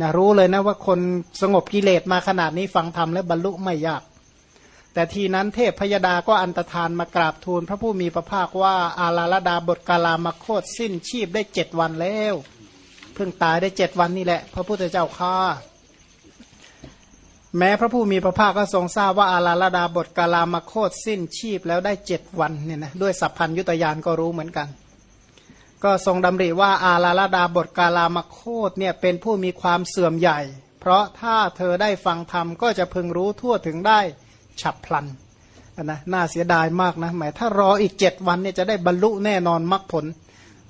นะรู้เลยนะว่าคนสงบกิเลสมาขนาดนี้ฟังธรรมแล้วบรรลุไม่ยาก แต่ทีนั้นเทพพยดาก็อันตรธานมากราบทูล พระผู้มีพระภาคว่าอาลาลดาบทกาลามาโคตสิ้นชีพได้เจ็ดวันแล้ว เพิ่งตายได้เจ็ดวันนี่แหละ พระพุทธเจ้าข้าแม้พระผู้มีพระภาคก็ทรงทราบว่าอาลาลดาบทกาลามาโคตสิ้นชีพแล้วได้เจ็ดวันเนี่ยนะด้วยสัพพัญยุตยานก็รู้เหมือนกัน ก็ทรงดำริว่าอาลาลดาบทกาลามาโคตเนี่ยเป็นผู้มีความเสื่อมใหญ่ เพราะถ้าเธอได้ฟังธรรมก็จะพึงรู้ทั่วถึงได้ฉับพลันนะน่าเสียดายมากนะหมายถ้ารออีกเจ็ดวันเนี่ยจะได้บรรลุแน่นอนมรรคผล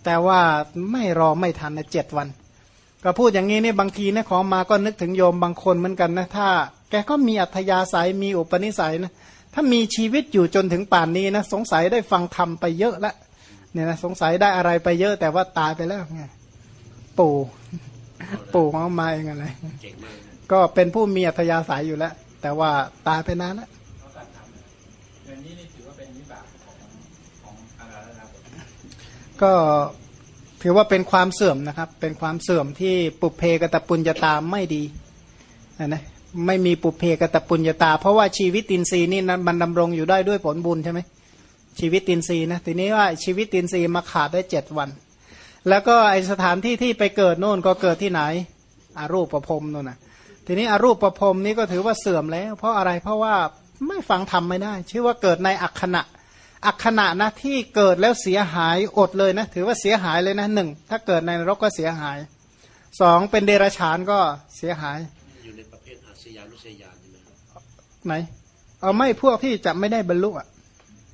แต่ว่าไม่รอไม่ทันนะเจ็ดวัน ก็พูดอย่างนี้เนี่ยบางทีนะของมาก็นึกถึงโยมบางคนเหมือนกันนะถ้า แกก็มีอัธยาศัยมีอุปนิสัยนะถ้ามีชีวิตอยู่จนถึงป่านนี้นะสงสัยได้ฟังธรรมไปเยอะแล้ว เนี่ยนะสงสัยได้อะไรไปเยอะแต่ว่าตายไปแล้วไงปู่ปู่ของมาเองอะไรก็เป็นผู้มีอัธยาศัยอยู่แล้ว แต่ว่าตายไปนานแล้วก็ถือว่าเป็นความเสื่อมนะครับ เป็นความเสื่อมที่ปุเพกตปุญญาตาไม่ดีนะไม่มีปุเพกตปุญญาตา เพราะว่าชีวิตตินทรีย์นี่นั้นมันดำรงอยู่ได้ด้วยผลบุญใช่ไหม ชีวิตตินทรีย์นะทีนี้ว่าชีวิตตินทรีย์มาขาดได้เจ็ดวัน แล้วก็ไอสถานที่ที่ไปเกิดโน่นก็เกิดที่ไหนอารูปประพรมโน่นนะทีนี้อรูปประพรมนี้ก็ถือว่าเสื่อมแล้ว เพราะอะไรเพราะว่าไม่ฟังธรรมไม่ได้ ชื่อว่าเกิดในอักขณะอักขณะนะที่เกิดแล้วเสียหายอดเลยนะถือว่าเสียหายเลยนะหนึ่งถ้าเกิดในนรกก็เสียหายสองเป็นเดรัจฉานก็เสียหาย อยู่ในประเภทอาชญานุชยานใช่ไหมไหนเอาไม่พวกที่จะไม่ได้บรรลุอะ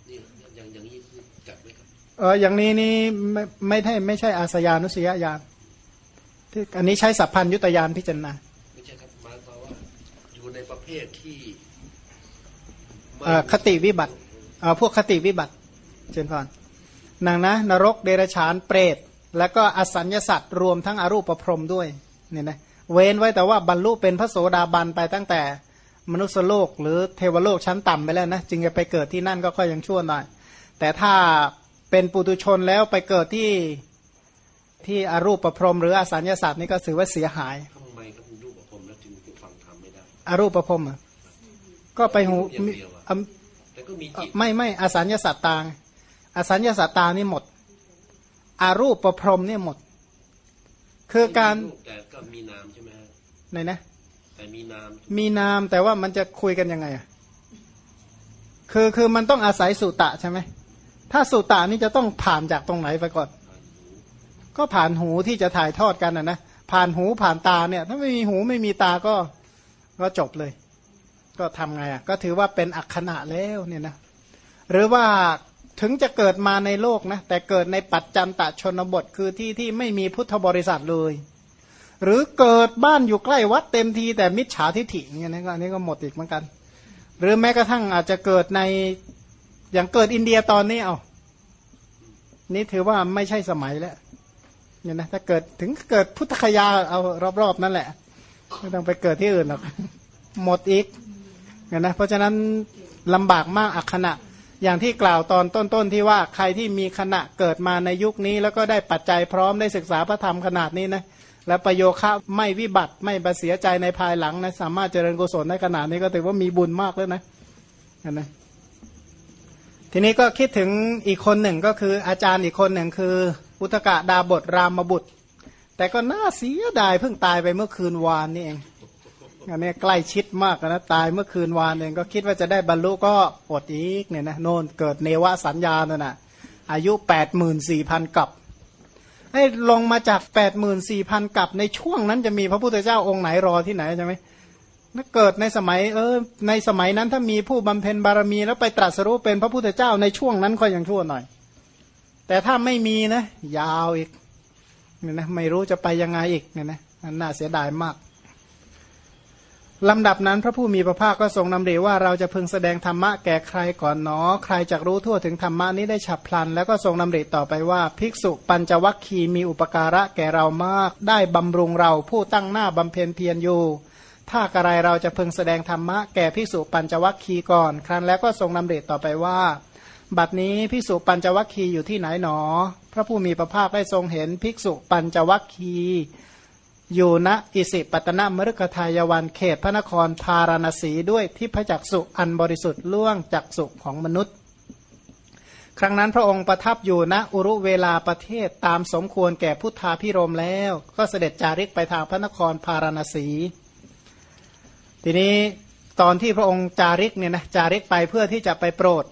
นี่อย่างอย่างนี้จัดไหมครับ เอออย่างนี้นี่ไม่ไม่ใช่ไม่ใช่อาสยานุสยญาณที่อันนี้ใช้สัพพัญยุตยานพิจารณาไม่ใช่ครับหมายความว่าอยู่ในประเภทที่คติวิบัติเอาพวกคติวิบัติเช่นพอนนางนะ นรกเดรฉานเปรต แล้วก็อสัญญาสัตว์รวมทั้งอรูปประพรมด้วยเนี่ยนะเว้นไว้แต่ว่าบรรลุเป็นพระโสดาบันไปตั้งแต่มนุษยโลก หรือเทวโลกชั้นต่ำไปแล้วนะจึงจะไปเกิดที่นั่นก็ค่อยยังชั่วหน่อย แต่ถ้า เป็นปุตุชนแล้วไปเกิดที่ที่อรูปประพรมหรืออสัญญาสัตว์นี่ก็ถือว่าเสียหายทำไมครับรูปประพรมแล้วจึงฟังธรรมไม่ได้อรูปประพรมก็ไปหูไม่ไม่อสัญญาสัตตางอสัญญาสัตตานี่หมดอารูปประพรมเนี่ยหมด คือการแต่ก็มีนามใช่ไหมไหนนะแต่มีนามมีนามแต่ว่ามันจะคุยกันยังไงอะคือคือมันต้องอาศัยสุตะใช่ไหม ถ้าสุตะนี่จะต้องผ่านจากตรงไหนไปก่อน ก็ผ่านหูที่จะถ่ายทอดกันนะนะผ่านหูผ่านตาเนี่ย ถ้าไม่มีหูไม่มีตาก็ก็จบเลย ก็ทำไงอะก็ถือว่าเป็นอักขณะแล้วเนี่ยนะหรือว่าถึงจะเกิดมาในโลกนะแต่เกิดในปัจจันตชนบทคือที่ที่ไม่มีพุทธบริษัทเลย หรือเกิดบ้านอยู่ใกล้วัดเต็มทีแต่มิจฉาทิฐิเนี่ยนะก็อันนี้ก็หมดอีกเหมือนกัน หรือแม้กระทั่งอาจจะเกิดใน อย่างเกิดอินเดียตอนนี้เอานี่ถือว่าไม่ใช่สมัยแล้วเนี่ยนะถ้าเกิดถึงเกิดพุทธคยาเอารอบๆนั่นแหละไม่ต้องไปเกิดที่อื่นหรอกหมดอีกเนี่ยนะเพราะฉะนั้นลำบากมากอักขณะ อย่างที่กล่าวตอนต้นๆที่ว่าใครที่มีขณะเกิดมาในยุคนี้ แล้วก็ได้ปัจจัยพร้อมได้ศึกษาพระธรรมขนาดนี้นะแล้วประโยคะไม่วิบัติไม่ประเสียใจในภายหลังนะสามารถเจริญกุศลได้ขนาดนี้ก็ถือว่ามีบุญมากแล้วนะนะ ทีนี้ก็คิดถึงอีกคนหนึ่งก็คืออาจารย์อีกคนหนึ่งคือ อุตกะดาบทรามบุตร แต่ก็น่าเสียดายเพิ่งตายไปเมื่อคืนวานนี่เองอันนี้ใกล้ชิดมากนะตายเมื่อคืนวานเองก็คิดว่าจะได้บรรลุก็อดอีกเนี่ยนะโน่นเกิดเนวสัญญาเนี่ยนะอายุแปดหมื่นสี่พันกับ ให้ลงมาจากแปดหมื่นสี่พันกับในช่วงนั้นจะมีพระพุทธเจ้าองค์ไหนรอที่ไหนใช่ไหม ถ้าเกิดในสมัยเออในสมัยนั้นถ้ามีผู้บำเพ็ญบารมี แล้วไปตรัสรู้เป็นพระพุทธเจ้าในช่วงนั้นก็ยังชั่วหน่อย แต่ถ้าไม่มีนะ ยาวอีกเนี่ยนะไม่รู้จะไปยังไงอีกเนี่ยนะน่าเสียดายมากลำดับนั้นพระผู้มีพระภาคก็ทรงนำเรียว่าเราจะพึงแสดงธรรมะแก่ใครก่อนเนอใครจะรู้ทั่วถึงธรรมะนี้ได้ฉับพลัน แล้วก็ทรงนำเรียต่อไปว่า ภิกษุปัญจวัคคีมีอุปการะแก่เรามาก ได้บำรุงเราผู้ตั้งหน้าบำเพ็ญเพียรอยู่ ถ้ากระไรเราจะพึงแสดงธรรมะแก่ภิกษุปัญจวัคคีก่อน ครั้นแล้วก็ทรงนำเรียต่อไปว่า บัดนี้ภิกษุปัญจวัคคีอยู่ที่ไหนหนอ พระผู้มีพระภาคได้ทรงเห็นภิกษุปัญจวัคคีอยู่ณอิสิปตนมฤคทายวันเขตพระนครพาราณสีด้วยที่พจักสุอันบริสุทธิ์ล่วงจักสุของมนุษย์ ครั้งนั้นพระองค์ประทับอยู่ณอุรุเวลาประเทศตามสมควรแก่พุทธาพิรมแล้ว ก็เสด็จจาริกไปทางพระนครพาราณสี ทีนี้ตอนที่พระองค์จาริกเนี่ยนะจาริกไปเพื่อที่จะไปโปรด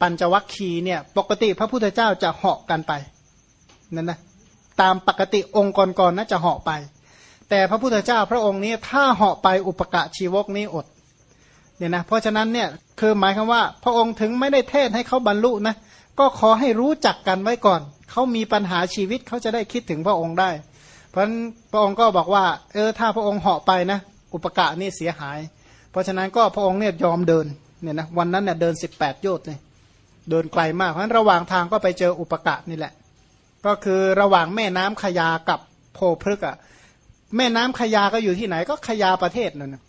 ปัญจวัคคีเนี่ยปกติพระพุทธเจ้าจะเหาะกันไปนั่นนะตามปกติองค์ก่อนๆนน่าจะเหาะไป แต่พระพุทธเจ้าพระองค์นี้ถ้าเหาะไปอุปกะชีวกนี้อดเนี่ยนะเพราะฉะนั้นเนี่ยคือหมายคำว่า พระองค์ถึงไม่ได้เทศให้เขาบรรลุนะก็ขอให้รู้จักกันไว้ก่อน เขามีปัญหาชีวิตเขาจะได้คิดถึงพระองค์ได้ เพราะฉะนั้นพระองค์ก็บอกว่า เออถ้าพระองค์เหาะไปนะ อุปกะนี่เสียหาย เพราะฉะนั้นก็พระองค์เนี่ยยอมเดินเนี่ยนะวันนั้นเนี่ยเดิน 18 โยชน์เลยเดินไกลมากเพราะฉะนั้นระหว่างทางก็ไปเจออุปกะนี่แหละ ก็คือระหว่างแม่น้ำขยากับโพพฤกอะแม่น้ำขยาก็อยู่ที่ไหนก็ขยาประเทศนั่นนะ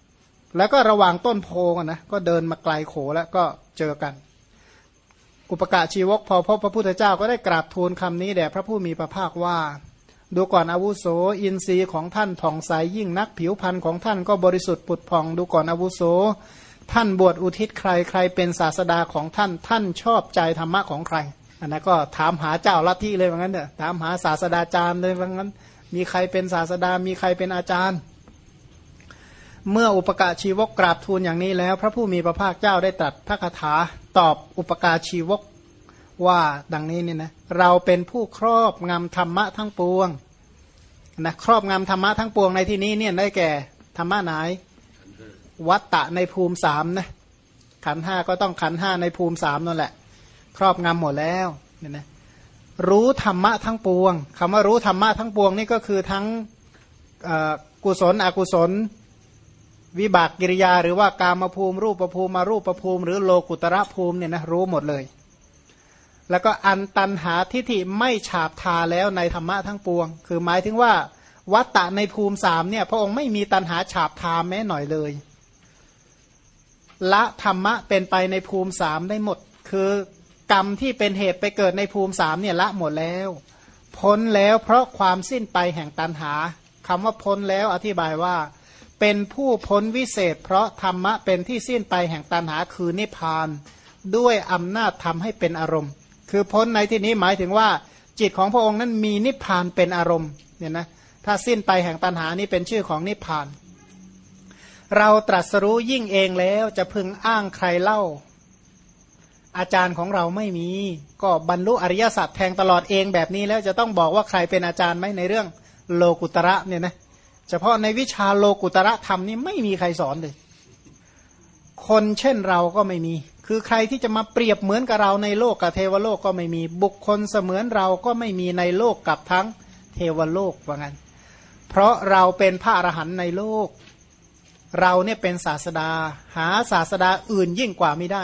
แล้วก็ระหว่างต้นโพกันนะก็เดินมาไกลโขแล้วก็เจอกัน อุปกะชีวกพอพบพระพุทธเจ้าก็ได้กราบทูลคำนี้แด่พระผู้มีพระภาคว่า ดูก่อนอาวุโส อินทรีย์ของท่านผ่องใสยยิ่งนักผิวพรรณของท่านก็บริสุทธิ์ปุดผ่อง ดูก่อนอาวุโส ท่านบวชอุทิศใครใครเป็นศาสดาของท่านท่านชอบใจธรรมะของใคร อันนั้นก็ถามหาเจ้าลัทธิเลยว่างั้นเถอะถามหาศาสดาจารย์เลยว่างั้น มีใครเป็นศาสดา มีใครเป็นอาจารย์ เมื่ออุปกาชีวกกราบทูลอย่างนี้แล้ว พระผู้มีพระภาคเจ้าได้ตรัสพระคาถาตอบอุปกาชีวก ว่าดังนี้เนี่ยนะเราเป็นผู้ครอบงำธรรมะทั้งปวงนะครอบงำธรรมะทั้งปวงในที่นี้เนี่ยได้แก่ธรรมะไหน วัตตะในภูมิสามนะขันห้าก็ต้องขันห้าในภูมิสามนั่นแหละ ครอบงำหมดแล้วเนี่ยนะรู้ธรรมะทั้งปวงคำว่ารู้ธรรมะทั้งปวงนี่ก็คือทั้งกุศลอกุศล วิบากกิริยา หรือว่ากามภูมิรูปภูมิมารูปภูมิ หรือโลกุตระภูมิเนี่ยนะรู้หมดเลย แล้วก็อันตันหาทิฏฐิไม่ฉาบทาแล้วในธรรมะทั้งปวง คือหมายถึงว่าวัตตะในภูมิสามเนี่ย พระองค์ไม่มีตันหาฉาบทาแม้หน่อยเลย ละธรรมะเป็นไปในภูมิสามได้หมด คือกรรมที่เป็นเหตุไปเกิดในภูมิสามเนี่ยละหมดแล้ว พ้นแล้วเพราะความสิ้นไปแห่งตันหาคำว่าพ้นแล้วอธิบายว่า เป็นผู้พ้นวิเศษ เพราะธรรมะเป็นที่สิ้นไปแห่งตันหาคือนิพพาน ด้วยอำนาจทำให้เป็นอารมณ์ คือพ้นในที่นี้หมายถึงว่า จิตของพระองค์นั้นมีนิพพานเป็นอารมณ์เนี่ยนะถ้าสิ้นไปแห่งตันหานี้เป็นชื่อของนิพพาน เราตรัสรู้ยิ่งเองแล้วจะพึงอ้างใครเล่า อาจารย์ของเราไม่มี ก็บรรลุอริยสัจแทงตลอดเองแบบนี้แล้วจะต้องบอกว่าใครเป็นอาจารย์ไหมในเรื่องโลกุตระเนี่ยนะเฉพาะในวิชาโลกุตระธรรมนี่ไม่มีใครสอนเลย คนเช่นเราก็ไม่มี คือใครที่จะมาเปรียบเหมือนกับเราในโลกกับเทวโลกก็ไม่มีบุคคลเสมือนเราก็ไม่มีในโลกกับทั้งเทวโลกว่างั้น เพราะเราเป็นพระอรหันต์ในโลก เราเนี่ยเป็นศาสดา หาศาสดาอื่นยิ่งกว่าไม่ได้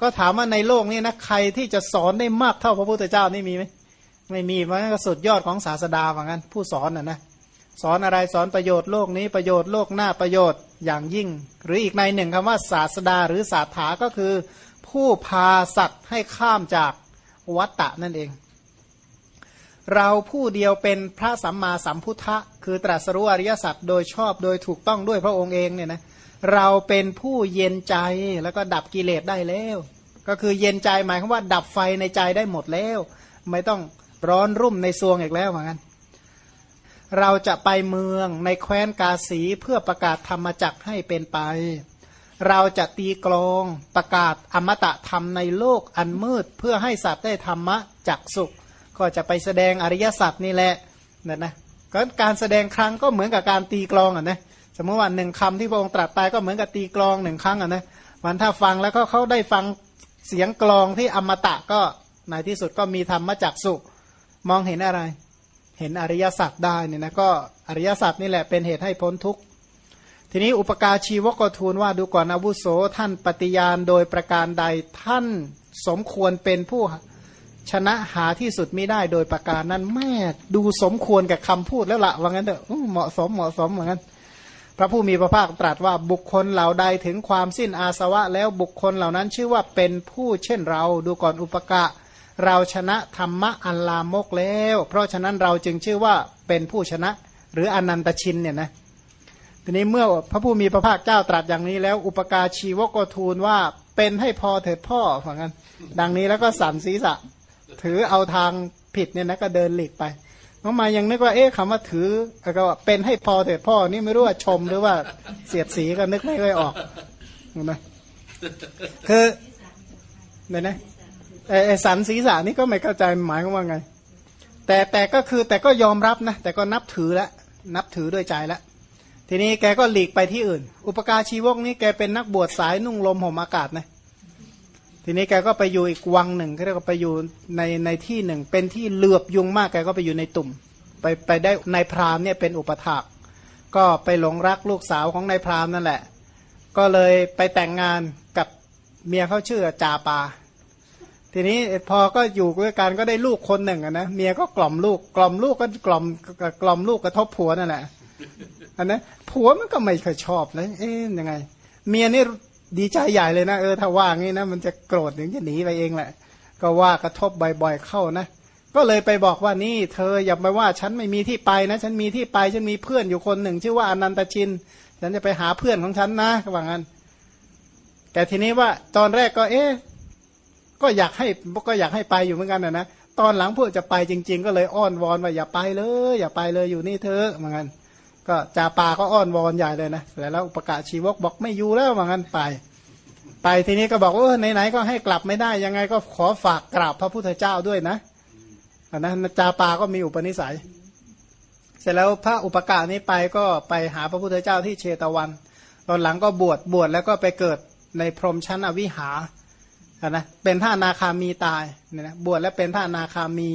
ก็ถามว่าในโลกนี้นะใครที่จะสอนได้มากเท่าพระพุทธเจ้านี่มีไหมไม่มีเพราะงั้นก็สุดยอดของศาสดาว่างั้น ผู้สอนน่ะนะสอนอะไรสอนประโยชน์โลกนี้ประโยชน์โลกหน้าประโยชน์อย่างยิ่ง หรืออีกในหนึ่งคำว่าศาสดาหรือศาสถาก็คือ ผู้พาสัตว์ให้ข้ามจากวัตตะนั่นเอง เราผู้เดียวเป็นพระสัมมาสัมพุทธะคือตรัสรู้อริยสัจโดยชอบโดยถูกต้องด้วยพระองค์เองเนี่ยนะเราเป็นผู้เย็นใจแล้วก็ดับกิเลสได้แล้ว ก็คือเย็นใจหมายความว่าดับไฟในใจได้หมดแล้ว ไม่ต้องร้อนรุ่มในซวงอีกแล้วเหมือนกันเราจะไปเมืองในแคว้นกาสีเพื่อประกาศธรรมจักให้เป็นไป เราจะตีกลองประกาศอมตะธรรมในโลกอันมืด เพื่อให้สัตว์ได้ธรรมะจักสุข ก็จะไปแสดงอริยสัจนี่แหละนั่นนะก็การแสดงครั้งก็เหมือนกับการตีกลองอะนะสมมติว่าหนึ่งคำที่พระองค์ตรัสไปก็เหมือนกับตีกลองหนึ่งครั้งอะนะวันถ้าฟังแล้วก็เขาได้ฟังเสียงกลองที่อมตะก็ในที่สุดก็มีธรรมมาจากสุข มองเห็นอะไร เห็นอริยสัจได้เนี่ยนะก็อริยสัจนี่แหละเป็นเหตุให้พ้นทุกข์ ทีนี้อุปการชีวกทูลว่าดูก่อนอาวุโสท่านปฏิญาณโดยประการใดท่านสมควรเป็นผู้ชนะหาที่สุดไม่ได้โดยประการนั้นแม่ดูสมควรกับคำพูดแล้วละว่างั้นเถอะเหมาะสมเหมาะสมเหมือนกันพระผู้มีพระภาคตรัสว่าบุคคลเหล่าใดถึงความสิ้นอาสวะ แล้วบุคคลเหล่านั้นชื่อว่าเป็นผู้เช่นเราดูก่อนอุปกะ เราชนะธรรมะอันลามกแล้ว เพราะฉะนั้นเราจึงชื่อว่าเป็นผู้ชนะหรืออนันตชินเนี่ยนะ ทีนี้เมื่อพระผู้มีพระภาคเจ้าตรัสอย่างนี้แล้ว อุปการชีวกทูลว่าเป็นให้พอเถิดพ่อฝังกันดังนี้แล้วก็สั่นศีรษะ ถือเอาทางผิดเนี่ยนะก็เดินหลีกไปน้องมายังนึกว่าเอ๊ะคำว่าถือก็ว่าเป็นให้พอเถิดพ่อนี่ไม่รู้ว่าชมหรือว่าเสียดสีก็นึกไม่ค่อยออกเห็นไหมคือเนี่ยนะไอ้สันศีรษะนี่ก็ไม่เข้าใจหมายความว่าไง แต่แต่ก็คือแต่ก็ยอมรับนะแต่ก็นับถือแล้วนับถือด้วยใจแล้ว ทีนี้แกก็หลีกไปที่อื่น อุปการชีวกนี่แกเป็นนักบวชสายนุ่งลมห่มอากาศนะทีนี้แกก็ไปอยู่อีกวังหนึ่งก็เรียกว่าไปอยู่ในในที่หนึ่ง เป็นที่เหลือบยุงมากแกก็ไปอยู่ในตุ่ม ไปไปได้ในพรามเนี่ยเป็นอุปถากก็ไปหลงรักลูกสาวของนายพรามนั่นแหละ ก็เลยไปแต่งงานกับเมียเขาชื่อจาปา ทีนี้พอก็อยู่ด้วยกันก็ได้ลูกคนหนึ่งนะเมียก็กล่อมลูกกล่อมลูกก็กล่อมกล่อมลูกกระทบผัวนั่นแหละ อันนะผัวมันก็ไม่เคยชอบเลยเอ๊ยยังไง เมียนี่ดีใจใหญ่เลยนะเออถ้าว่างี้นะ มันจะโกรธถึงจะหนีไปเองแหละ ก็ว่ากระทบบ่อยๆเข้านะ ก็เลยไปบอกว่านี่ เธออย่าไปว่าฉันไม่มีที่ไปนะ ฉันมีที่ไปฉันมีเพื่อนอยู่คนหนึ่ง ชื่อว่าอนันตชินฉันจะไปหาเพื่อนของฉันนะว่างั้น แต่ทีนี้ว่าตอนแรกก็ เอ๊ะก็อยากให้ก็อยากให้ไปอยู่เหมือนกันนะนะตอนหลังพวกจะไปจริง ๆ ก็เลยอ้อนวอนว่าอย่าไปเลย อย่าไปเลยอยู่นี่เธอเหมือนกัน ก็จาปาก็อ้อนวอนใหญ่เลยนะแล้วอุปกาศชีวกบอกไม่อยู่แล้วเหมือนกันไป ไปทีนี้ก็บอกว่าไหนๆก็ให้กลับไม่ได้ ยังไงก็ขอฝากกราบพระพุทธเจ้าด้วยนะอันนั้นจาปาก็มีอุปนิสัย เสร็จแล้วพระอุปการนี้ไปก็ไปหาพระพุทธเจ้าที่เชตวัน ตอนหลังก็บวชบวชแล้วก็ไปเกิดในพรหมชั้นอวิหานะเป็นท่านาคามีตายเนี่ยนะบวชแล้วเป็นท่านาคามี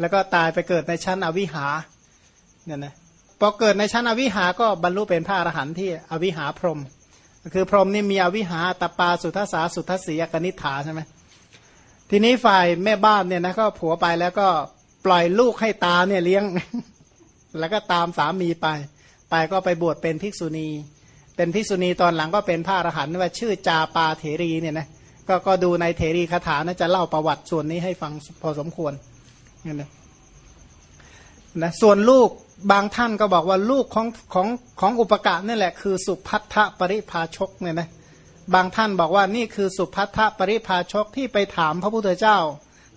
แล้วก็ตายไปเกิดในชั้นอวิหาเนี่ยนะ อเกิดในชั้นอวิหาก็บรรลุเป็นพระอรหันต์ที่อวิหาพรหมคือพรหมนี่มีอวิหาตปาสุทัสาสุทัสสีกนิฐาใช่ไหมทีนี้ฝ่ายแม่บ้านเนี่ยนะก็ผัวไปแล้วก็ปล่อยลูกให้ตาเนี่ยเลี้ยง แล้วก็ตามสามีไป ไปก็ไปบวชเป็นภิกษุณี เป็นภิกษุณีตอนหลังก็เป็นพระอรหันต์ว่าชื่อจาปาเถรีเนี่ยนะก็ก็ดูในเถรีคาถานะจะเล่าประวัติส่วนนี้ให้ฟังพอสมควรนั่นนะนะส่วนลูก บางท่านก็บอกว่าลูกของของของอุปการนี่แหละคือสุพัทธปริภาชกเนี่ยนะบางท่านบอกว่านี่คือสุพัทธปริภาชกที่ไปถามพระพุทธเจ้า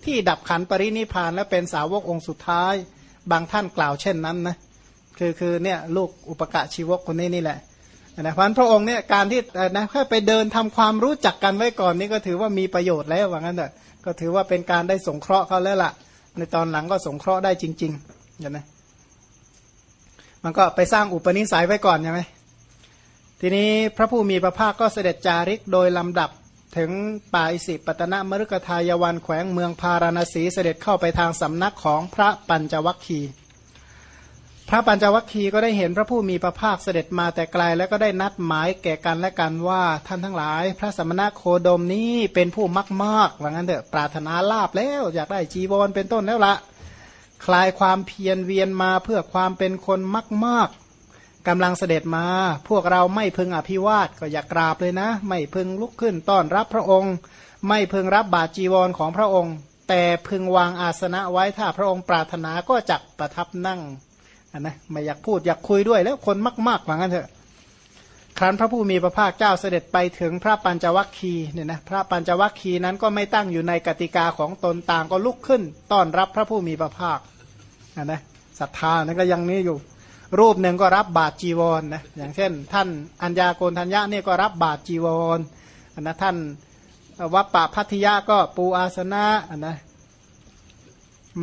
ที่ดับขันปรินิพานและเป็นสาวกองค์สุดท้าย บางท่านกล่าวเช่นนั้นนะคือคือเนี่ยลูกอุปการชีวกคนนี้นี่แหละนะพันพระองค์เนี่ยการที่นะแค่ไปเดินทำความรู้จักกันไว้ก่อนนี่ก็ถือว่ามีประโยชน์แล้วว่างั้นเถอะก็ถือว่าเป็นการได้สงเคราะห์เขาแล้วล่ะ ในตอนหลังก็สงเคราะห์ได้จริงๆอย่างนะ มันก็ไปสร้างอุปนิสัยไว้ก่อนใช่ไหมทีนี้พระผู้มีพระภาคก็เสด็จจาริกโดยลำดับถึงป่าอิสิปตนะมรุกทายวันแขวงเมืองพาราณสีเสด็จเข้าไปทางสำนักของพระปัญจวัคคีย์พระปัญจวัคคีย์ก็ได้เห็นพระผู้มีพระภาคเสด็จมาแต่ไกล แล้วก็ได้นัดหมายแก่กันและกันว่าท่านทั้งหลาย พระสมณะโคดมนี้เป็นผู้มากมากว่างั้นเถอะปรารถนาลาบแล้ว อยากได้จีวรเป็นต้นแล้วละ คลายความเพียรเวียนมาเพื่อความเป็นคนมากมากกำลังเสด็จมา พวกเราไม่พึงอภิวาทก็อย่ากราบเลยนะ ไม่พึงลุกขึ้นต้อนรับพระองค์ ไม่พึงรับบาจีวรของพระองค์ แต่พึงวางอาสนะไว้ถ้าพระองค์ปรารถนาก็จักประทับนั่งนนะไม่อยากพูดอยากคุยด้วยแล้วคนมากๆว่างั้นเถอะ ครั้นพระผู้มีพระภาคเจ้าเสด็จไปถึงพระปัญจวัคคีเนี่ยนะพระปัญจวัคคีนั้นก็ไม่ตั้งอยู่ในกติกาของตนต่างก็ลุกขึ้น ต้อนรับพระผู้มีพระภาคนะศรัทธานั้นก็ยังนี้อยู่ รูปหนึ่งก็รับบาตรจีวรนนะอย่างเช่น ท่านอัญญาโกณทัญญาเนี่ยก็รับบาตรจีวรนะท่านวัปปะพัทยาก็ปูอาสนะนะ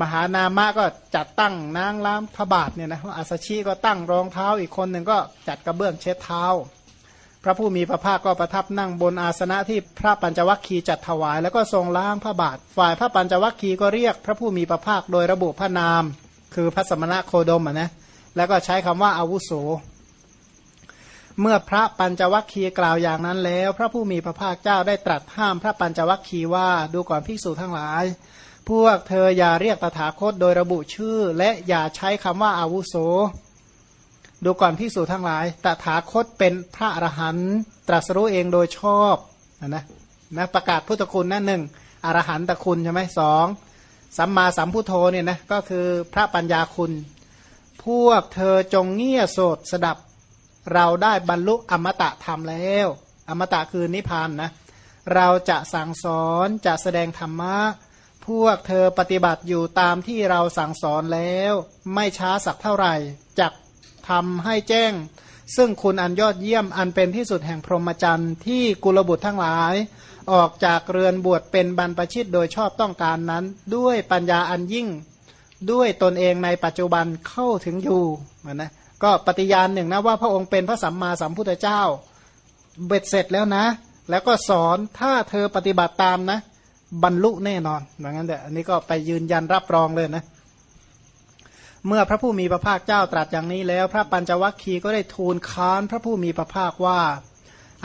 มหานามะก็จัดตั้งนางล้ามพระบาทเนี่ยนะอาสชีก็ตั้งรองเท้าอีกคนหนึ่งก็จัดกระเบื้องเช็ดเท้า พระผู้มีพระภาคก็ประทับนั่งบนอาสนะที่พระปัญจวัคคีย์จัดถวาย แล้วก็ทรงล้างพระบาท ฝ่ายพระปัญจวัคคีย์ก็เรียกพระผู้มีพระภาคโดยระบุพระนาม คือพระสมณะโคดมะนะแล้วก็ใช้คำว่าอาวุโส เมื่อพระปัญจวัคคีย์กล่าวอย่างนั้นแล้ว พระผู้มีพระภาคเจ้าได้ตรัสห้ามพระปัญจวัคคีย์ว่าดูก่อนภิกษุทั้งหลาย พวกเธออย่าเรียกตถาคตโดยระบุชื่อ และอย่าใช้คำว่าอาวุโส ดูก่อนพิสูจทั้งหลาย ตถาคตเป็นพระอรหันต์ตรัสรู้เองโดยชอบนะนะประกาศพุทธคุณนั่นหนึ่งอรหันตคุณใช่ไหมสองสัมมาสัมพุทโธเนี่ยนะก็คือพระปัญญาคุณ พวกเธอจงเงี่ยโสดสดับ เราได้บรรลุอมตะธรรมแล้ว อมตะคือนิพพานนะเราจะสั่งสอนจะแสดงธรรมะ พวกเธอปฏิบัติอยู่ตามที่เราสั่งสอนแล้ว ไม่ช้าสักเท่าไหร่จัก ทำให้แจ้ง ซึ่งคุณอันยอดเยี่ยมอันเป็นที่สุดแห่งพรหมจรรย์ที่กุลบุตรทั้งหลาย ออกจากเรือนบวชเป็นบรรพชิตโดยชอบต้องการนั้น ด้วยปัญญาอันยิ่งด้วยตนเองในปัจจุบันเข้าถึงอยู่เหมือนนะก็ปฏิญาณหนึ่งนะว่าพระองค์เป็นพระสัมมาสัมพุทธเจ้า เบ็ดเสร็จแล้วนะ แล้วก็สอนถ้าเธอปฏิบัติตามนะ บรรลุแน่นอนอย่างนั้นเดี๋ยอันนี้ก็ไปยืนยันรับรองเลยนะ เมื่อพระผู้มีพระภาคเจ้าตรัสอย่างนี้แล้ว พระปัญจวัคคีย์ก็ได้ทูลค้านพระผู้มีพระภาคว่า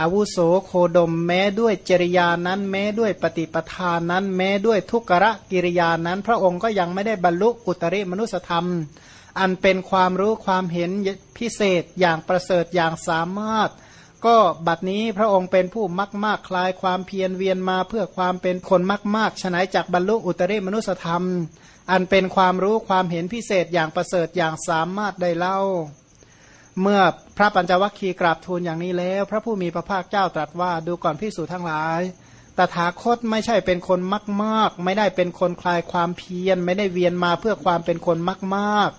อาวุโสโคดมแม้ด้วยจริยานั้น แม้ด้วยปฏิปทานนั้น แม้ด้วยทุกขะกิริยานั้น พระองค์ก็ยังไม่ได้บรรลุอุตริมนุสธรรม อันเป็นความรู้ความเห็นพิเศษอย่างประเสริฐอย่างสามารถ ก็บัดนี้พระองค์เป็นผู้มักมากคลายความเพียรเวียนมาเพื่อความเป็นคนมากมากฉนัยจากบรรลุอุตริมนุสธรรม อันเป็นความรู้ความเห็นพิเศษอย่างประเสริฐอย่างสามารถได้เล่า เมื่อพระปัญจวัคคีย์กราบทูลอย่างนี้แล้ว พระผู้มีพระภาคเจ้าตรัสว่าดูก่อนพิสูจทั้งหลายตถาคตไม่ใช่เป็นคนมากมากไม่ได้เป็นคนคลายความเพียรไม่ได้เวียนมาเพื่อความเป็นคนมากมาก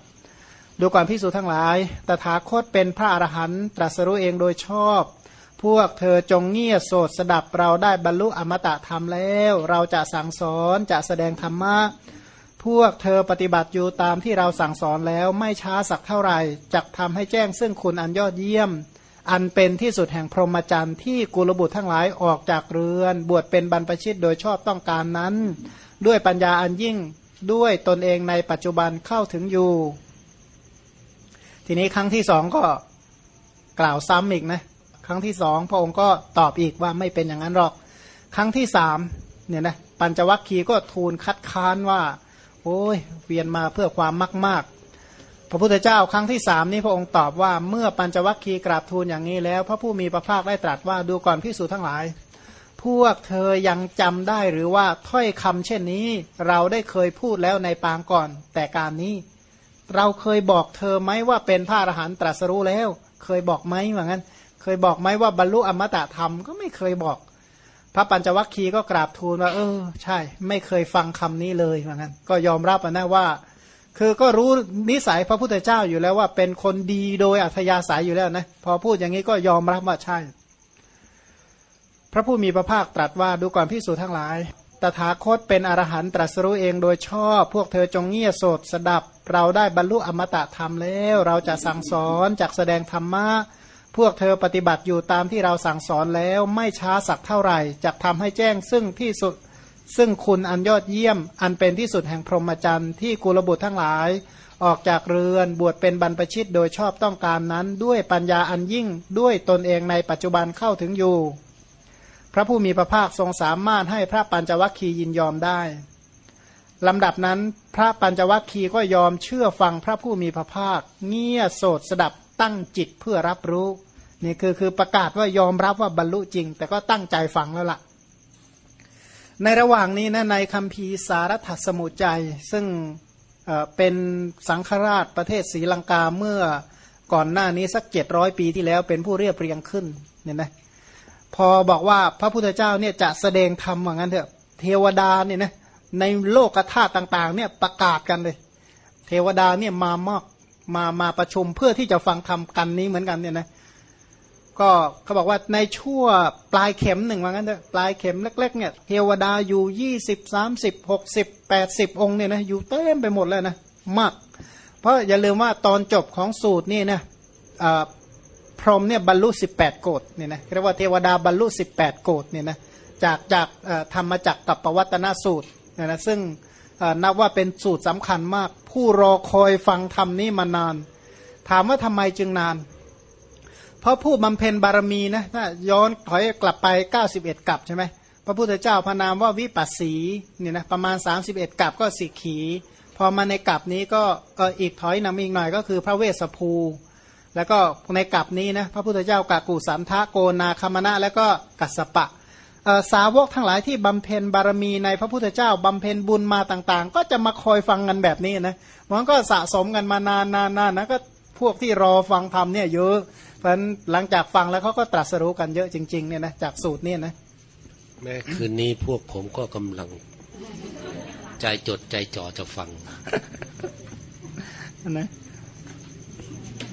ดูก่อนพิสูจทั้งหลาย ตถาคตเป็นพระอรหันต์ตรัสรู้เองโดยชอบ พวกเธอจงเงี่ยโสดสดับเราได้บรรลุอมตะธรรมแล้ว เราจะสั่งสอนจะแสดงธรรมะ พวกเธอปฏิบัติอยู่ตามที่เราสั่งสอนแล้วไม่ช้าสักเท่าไหร่จะทำให้แจ้งซึ่งคุณอันยอดเยี่ยม อันเป็นที่สุดแห่งพรหมจรรย์ที่กุลบุตรทั้งหลายออกจากเรือน บวชเป็นบรรพชิตโดยชอบต้องการนั้น ด้วยปัญญาอันยิ่งด้วยตนเองในปัจจุบันเข้าถึงอยู่ ทีนี้ครั้งที่สองก็กล่าวซ้ำอีกนะ ครั้งที่สองพระองค์ก็ตอบอีกว่าไม่เป็นอย่างนั้นหรอก ครั้งที่สามเนี่ยนะปัญจวัคคีย์ก็ทูลคัดค้านว่า โอ้ยเวียนมาเพื่อความมากมากพระพุทธเจ้าครั้งที่สามนี้พระองค์ตอบว่าเมื่อปัญจวัคคีย์กราบทูลอย่างนี้แล้ว พระผู้มีพระภาคได้ตรัสว่าดูก่อนพิสูจทั้งหลาย พวกเธอยังจำได้หรือว่าถ้อยคำเช่นนี้ เราได้เคยพูดแล้วในปางก่อน แต่การนี้ เราเคยบอกเธอไหมว่าเป็นพระอรหันตรัสรู้แล้ว เคยบอกไหมว่างั้น เคยบอกไหมว่าบรรลุอมตะธรรมก็ไม่เคยบอก พระปัญจวัคคีย์ก็กราบทูลว่า เออ ใช่ ไม่เคยฟังคำนี้เลยว่างั้นก็ยอมรับนะว่า คือก็รู้นิสัยพระพุทธเจ้าอยู่แล้วว่า เป็นคนดีโดยอัธยาศัยอยู่แล้วนะพอพูดอย่างนี้ก็ยอมรับว่าใช่ พระผู้มีพระภาคตรัสว่าดูก่อนพิสูจทั้งหลาย ตถาคตเป็นอรหันตรัสรู้เองโดยชอบ พวกเธอจงเงี่ยโสดสดับ เราได้บรรลุอมตะธรรมแล้ว เราจะสั่งสอนจากแสดงธรรมะ พวกเธอปฏิบัติอยู่ตามที่เราสั่งสอนแล้วไม่ช้าสักเท่าไหร่จะทำให้แจ้งซึ่งที่สุด ซึ่งคุณอันยอดเยี่ยม อันเป็นที่สุดแห่งพรหมจรรย์ที่กุลบุตรทั้งหลาย ออกจากเรือนบวชเป็นบรรพชิตโดยชอบต้องการนั้น ด้วยปัญญาอันยิ่งด้วยตนเองในปัจจุบันเข้าถึงอยู่ พระผู้มีพระภาคทรงสามารถให้พระปัญจวัคคีย์ยินยอมได้ลำดับนั้นพระปัญจวัคคีย์ก็ยอมเชื่อฟังพระผู้มีพระภาค เงี่ยโสดสดับ ตั้งจิตเพื่อรับรู้นี่คือคือประกาศว่ายอมรับว่าบรรลุจริง แต่ก็ตั้งใจฟังแล้วล่ะ ในระหว่างนี้นะในคัมภีสารถัสมุจใจซึ่งเเป็นสังฆราชประเทศศรีลังกาเมื่อก่อนหน้านี้สักเจ็ดร้อยปีที่แล้วเป็นผู้เรียบเรียงขึ้นเนี่ยนะพอบอกว่าพระพุทธเจ้าเนี่ยจะแสดงธรรมว่างั้นเถอะ เทวดาเนี่ยนะในโลกธาตุต่าง ๆ เนี่ยประกาศกันเลย เทวดาเนี่ยมามาก มามาประชุมเพื่อที่จะฟังธรรมกันนี้เหมือนกันเนี่ยนะก็เขาบอกว่าในชั่วปลายเข็มหนึ่งว่างั้นเถอะปลายเข็มเล็ก ๆ เนี่ยเทวดาอยู่ยี่สิบสามสิบหกสิบแปดสิบองค์เนี่ยนะอยู่เต็มไปหมดเลยนะมาก เพราะอย่าลืมว่าตอนจบของสูตรนี่นะพรหมเนี่ยบรรลุสิบแปดโกดเนี่ยนะเรียกว่าเทวดาบรรลุสิบแปดโกดเนี่ยนะจากจากธรรมจักรกับปวัตนสูตรเนี่ยนะซึ่ง นับว่าเป็นสูตรสำคัญมาก ผู้รอคอยฟังธรรมนี้มานาน ถามว่าทำไมจึงนาน เพราะผู้บำเพ็ญบารมีนะถ้าย้อนถอยกลับไป 91กับใช่ไหมพระพุทธเจ้าพระนามว่าวิปัสสีเนี่ยนะประมาณ 31กับก็สิกขีพอมาในกับนี้ก็อีกถอยนำอีกหน่อยก็คือพระเวสสภู แล้วก็ในกับนี้นะพระพุทธเจ้ากากูสันทะโกนาคามณะแล้วก็กัสสปะ สาวกทั้งหลายที่บำเพ็ญบารมีในพระพุทธเจ้าบำเพ็ญบุญมาต่างๆ ก็จะมาคอยฟังกันแบบนี้นะมันก็สะสมกันมานานๆนานๆนะก็พวกที่รอฟังธรรมเนี่ยเยอะเพราะฉะนั้นหลังจากฟังแล้วเขาก็ตรัสรู้กันเยอะจริงๆเนี่ยนะจากสูตรเนี่ยนะแม้คืนนี้พวกผมก็กำลัง ใจจดใจจ่อจะฟังนะ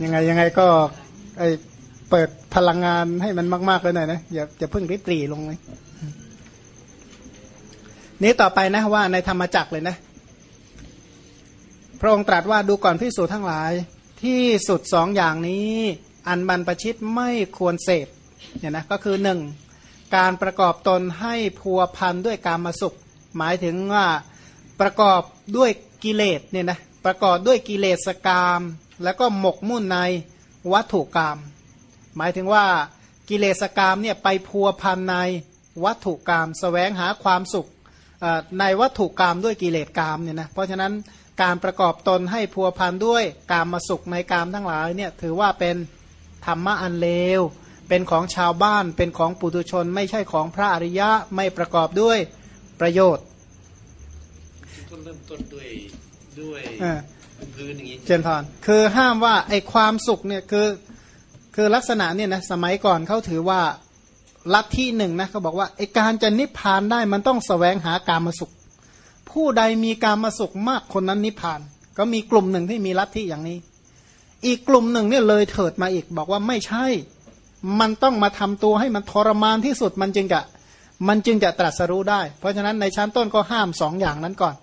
ยังไงยังไงก็ไอ เปิดพลังงานให้มันมากๆเลยหน่อยนะอย่าอย่าเพิ่งริบรีลงเลยนี้ต่อไปนะว่าในธรรมจักรเลยนะ พระองค์ตรัสว่าดูก่อนพิสูจทั้งหลาย ที่สุดสองอย่างนี้ อันบรรพชิตไม่ควรเสพเนี่ยนะก็คือหนึ่งการประกอบตนให้พัวพันด้วยการมาสุข หมายถึงว่าประกอบด้วยกิเลสเนี่ยนะประกอบด้วยกิเลสกาม แล้วก็หมกมุ่นในวัตถุกรรม หมายถึงว่ากิเลสกรรมเนี่ยไปพัวพันในวัตถุกรรมสแสวงหาความสุขเอ่อในวัตถุกรรมด้วยกิเลสกรรมเนี่ยนะเพราะฉะนั้นการประกอบตนให้พัวพันด้วยกามมาสุขในกามทั้งหลายเนี่ยถือว่าเป็นธรรมะอันเลว เป็นของชาวบ้านเป็นของปุถุชน ไม่ใช่ของพระอริยะไม่ประกอบด้วยประโยชน์ต้นเริ่มต้นด้วยด้วยอ่าพื้นอย่างนี้เจนพรคือห้ามว่าไอความสุขเนี่ยคือ คือลักษณะเนี่ยนะสมัยก่อนเขาถือว่าลัทธิหนึ่งนะเขาบอกว่าไอการจะนิพพานได้มันต้องสแสวงหาการมาสุข ผู้ใดมีการมาสุขมากคนนั้นนิพพาน ก็มีกลุ่มหนึ่งที่มีลัทธิอย่างนี้ อีกกลุ่มหนึ่งเนี่ยเลยเถิดมาอีกบอกว่าไม่ใช่ มันต้องมาทำตัวให้มันทรมานที่สุดมันจึงจะมันจึงจะตรัสรู้ได้ เพราะฉะนั้นในชั้นต้นก็ห้ามสองอย่างนั้นก่อน